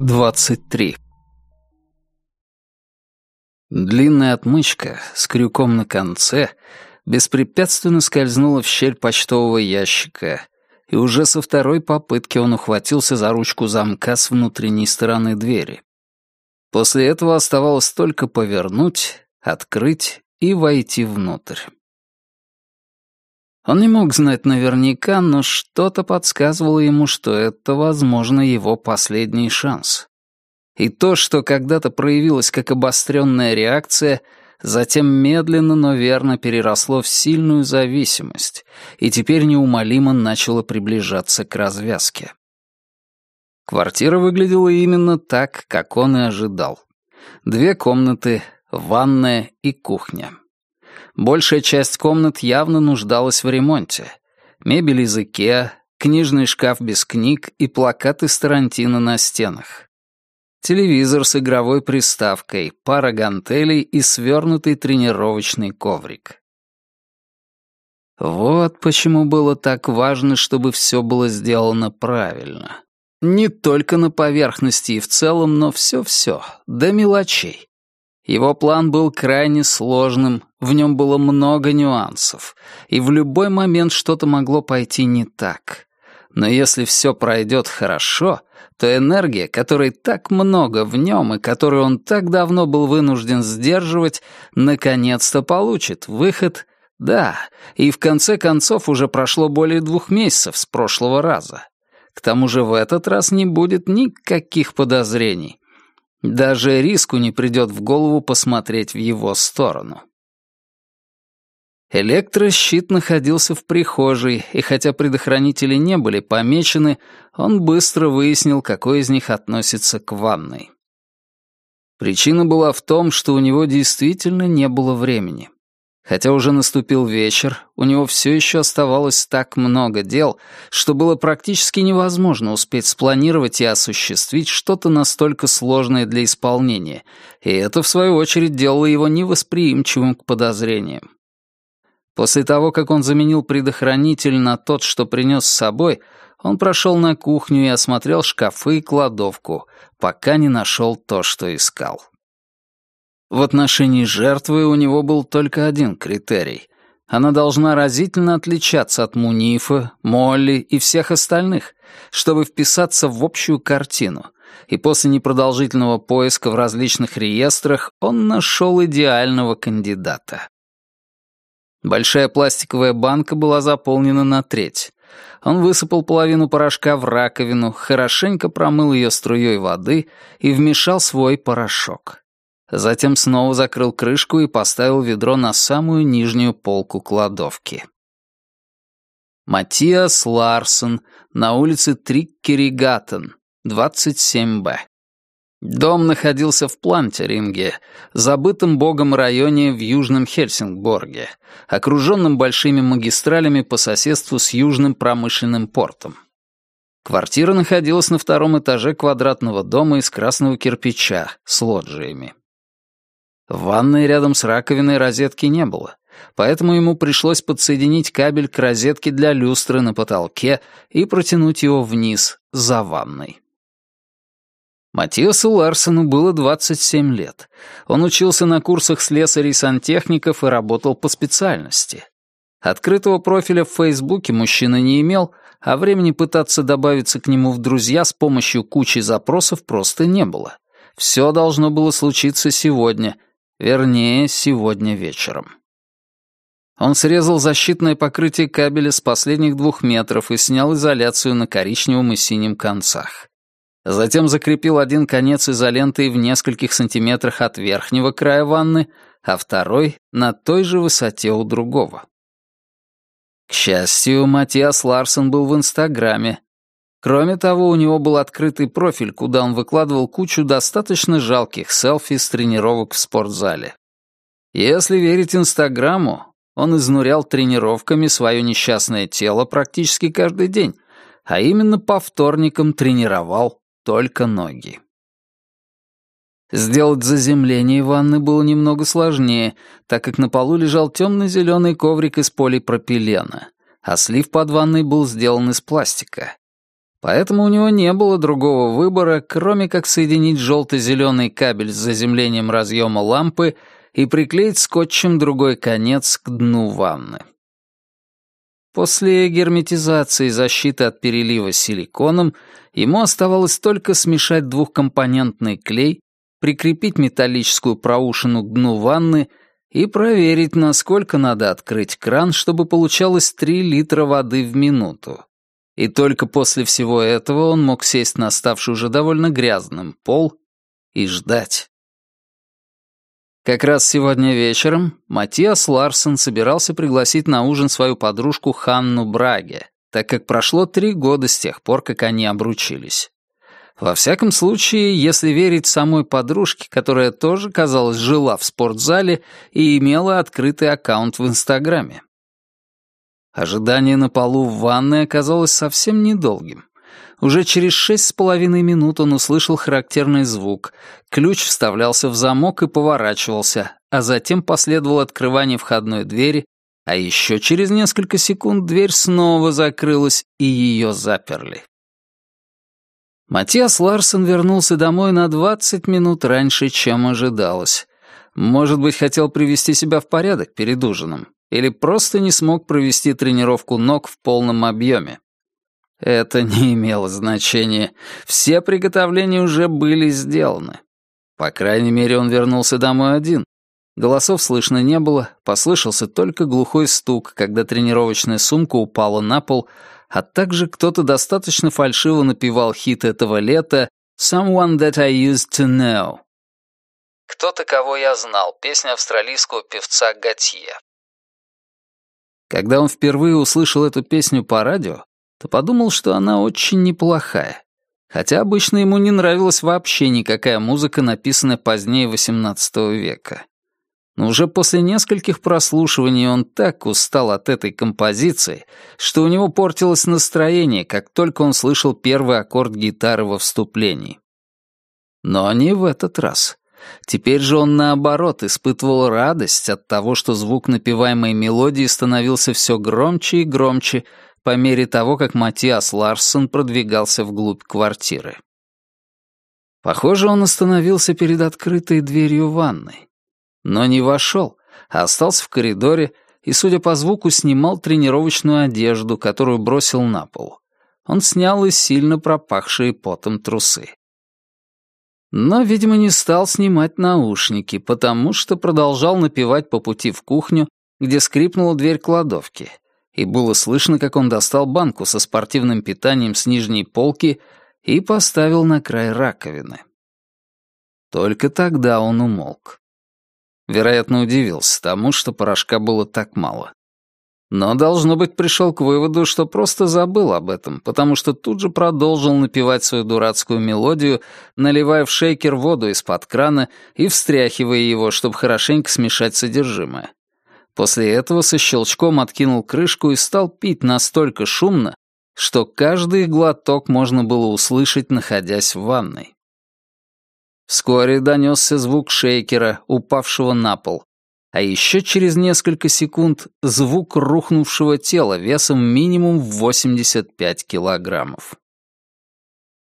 23. Длинная отмычка с крюком на конце беспрепятственно скользнула в щель почтового ящика, и уже со второй попытки он ухватился за ручку замка с внутренней стороны двери. После этого оставалось только повернуть, открыть и войти внутрь. Он не мог знать наверняка, но что-то подсказывало ему, что это, возможно, его последний шанс. И то, что когда-то проявилось как обостренная реакция, затем медленно, но верно переросло в сильную зависимость и теперь неумолимо начало приближаться к развязке. Квартира выглядела именно так, как он и ожидал. Две комнаты, ванная и кухня. Большая часть комнат явно нуждалась в ремонте. Мебель из Икеа, книжный шкаф без книг и плакаты с Тарантино на стенах. Телевизор с игровой приставкой, пара гантелей и свернутый тренировочный коврик. Вот почему было так важно, чтобы все было сделано правильно. Не только на поверхности и в целом, но все-все, до мелочей. Его план был крайне сложным, в нем было много нюансов, и в любой момент что-то могло пойти не так. Но если все пройдет хорошо, то энергия, которой так много в нем и которую он так давно был вынужден сдерживать, наконец-то получит выход. Да, и в конце концов уже прошло более двух месяцев с прошлого раза. К тому же в этот раз не будет никаких подозрений. Даже риску не придет в голову посмотреть в его сторону. Электрощит находился в прихожей, и хотя предохранители не были помечены, он быстро выяснил, какой из них относится к ванной. Причина была в том, что у него действительно не было времени. Хотя уже наступил вечер, у него все еще оставалось так много дел, что было практически невозможно успеть спланировать и осуществить что-то настолько сложное для исполнения, и это, в свою очередь, делало его невосприимчивым к подозрениям. После того, как он заменил предохранитель на тот, что принес с собой, он прошел на кухню и осмотрел шкафы и кладовку, пока не нашел то, что искал. В отношении жертвы у него был только один критерий. Она должна разительно отличаться от Мунифа, Молли и всех остальных, чтобы вписаться в общую картину. И после непродолжительного поиска в различных реестрах он нашел идеального кандидата. Большая пластиковая банка была заполнена на треть. Он высыпал половину порошка в раковину, хорошенько промыл ее струей воды и вмешал свой порошок. Затем снова закрыл крышку и поставил ведро на самую нижнюю полку кладовки. Матиас Ларсон на улице Триккеригаттен, 27Б. Дом находился в Плантеринге, забытом богом районе в Южном Хельсингборге, окруженном большими магистралями по соседству с Южным промышленным портом. Квартира находилась на втором этаже квадратного дома из красного кирпича с лоджиями. В ванной рядом с раковиной розетки не было, поэтому ему пришлось подсоединить кабель к розетке для люстры на потолке и протянуть его вниз, за ванной. Матиасу Ларсону было 27 лет. Он учился на курсах слесарей-сантехников и работал по специальности. Открытого профиля в Фейсбуке мужчина не имел, а времени пытаться добавиться к нему в друзья с помощью кучи запросов просто не было. Все должно было случиться сегодня — Вернее, сегодня вечером. Он срезал защитное покрытие кабеля с последних двух метров и снял изоляцию на коричневом и синем концах. Затем закрепил один конец изолентой в нескольких сантиметрах от верхнего края ванны, а второй — на той же высоте у другого. К счастью, Матиас Ларсон был в Инстаграме, Кроме того, у него был открытый профиль, куда он выкладывал кучу достаточно жалких селфи с тренировок в спортзале. Если верить Инстаграму, он изнурял тренировками свое несчастное тело практически каждый день, а именно по вторникам тренировал только ноги. Сделать заземление ванны было немного сложнее, так как на полу лежал темно-зеленый коврик из полипропилена, а слив под ванной был сделан из пластика. Поэтому у него не было другого выбора, кроме как соединить желто-зеленый кабель с заземлением разъема лампы и приклеить скотчем другой конец к дну ванны. После герметизации защиты от перелива силиконом ему оставалось только смешать двухкомпонентный клей, прикрепить металлическую проушину к дну ванны и проверить, насколько надо открыть кран, чтобы получалось 3 литра воды в минуту. И только после всего этого он мог сесть на ставший уже довольно грязным пол и ждать. Как раз сегодня вечером Матиас Ларсон собирался пригласить на ужин свою подружку Ханну Браге, так как прошло три года с тех пор, как они обручились. Во всяком случае, если верить самой подружке, которая тоже, казалось, жила в спортзале и имела открытый аккаунт в Инстаграме. Ожидание на полу в ванной оказалось совсем недолгим. Уже через шесть с половиной минут он услышал характерный звук. Ключ вставлялся в замок и поворачивался, а затем последовало открывание входной двери, а еще через несколько секунд дверь снова закрылась, и ее заперли. Матиас Ларсон вернулся домой на 20 минут раньше, чем ожидалось. Может быть, хотел привести себя в порядок перед ужином, или просто не смог провести тренировку ног в полном объеме. Это не имело значения. Все приготовления уже были сделаны. По крайней мере, он вернулся домой один. Голосов слышно не было, послышался только глухой стук, когда тренировочная сумка упала на пол, а также кто-то достаточно фальшиво напевал хит этого лета «Someone That I Used To Know». «Кто-то, кого я знал» — песня австралийского певца Готье. Когда он впервые услышал эту песню по радио, то подумал, что она очень неплохая. Хотя обычно ему не нравилась вообще никакая музыка, написанная позднее XVIII века. Но уже после нескольких прослушиваний он так устал от этой композиции, что у него портилось настроение, как только он слышал первый аккорд гитары во вступлении. Но не в этот раз. Теперь же он, наоборот, испытывал радость от того, что звук напеваемой мелодии становился все громче и громче по мере того, как Матиас Ларсон продвигался вглубь квартиры. Похоже, он остановился перед открытой дверью ванной но не вошел, а остался в коридоре и, судя по звуку, снимал тренировочную одежду, которую бросил на пол. Он снял и сильно пропахшие потом трусы. Но, видимо, не стал снимать наушники, потому что продолжал напевать по пути в кухню, где скрипнула дверь кладовки, и было слышно, как он достал банку со спортивным питанием с нижней полки и поставил на край раковины. Только тогда он умолк. Вероятно, удивился тому, что порошка было так мало. Но, должно быть, пришел к выводу, что просто забыл об этом, потому что тут же продолжил напевать свою дурацкую мелодию, наливая в шейкер воду из-под крана и встряхивая его, чтобы хорошенько смешать содержимое. После этого со щелчком откинул крышку и стал пить настолько шумно, что каждый глоток можно было услышать, находясь в ванной. Вскоре донесся звук шейкера, упавшего на пол, а еще через несколько секунд звук рухнувшего тела весом минимум в 85 килограммов.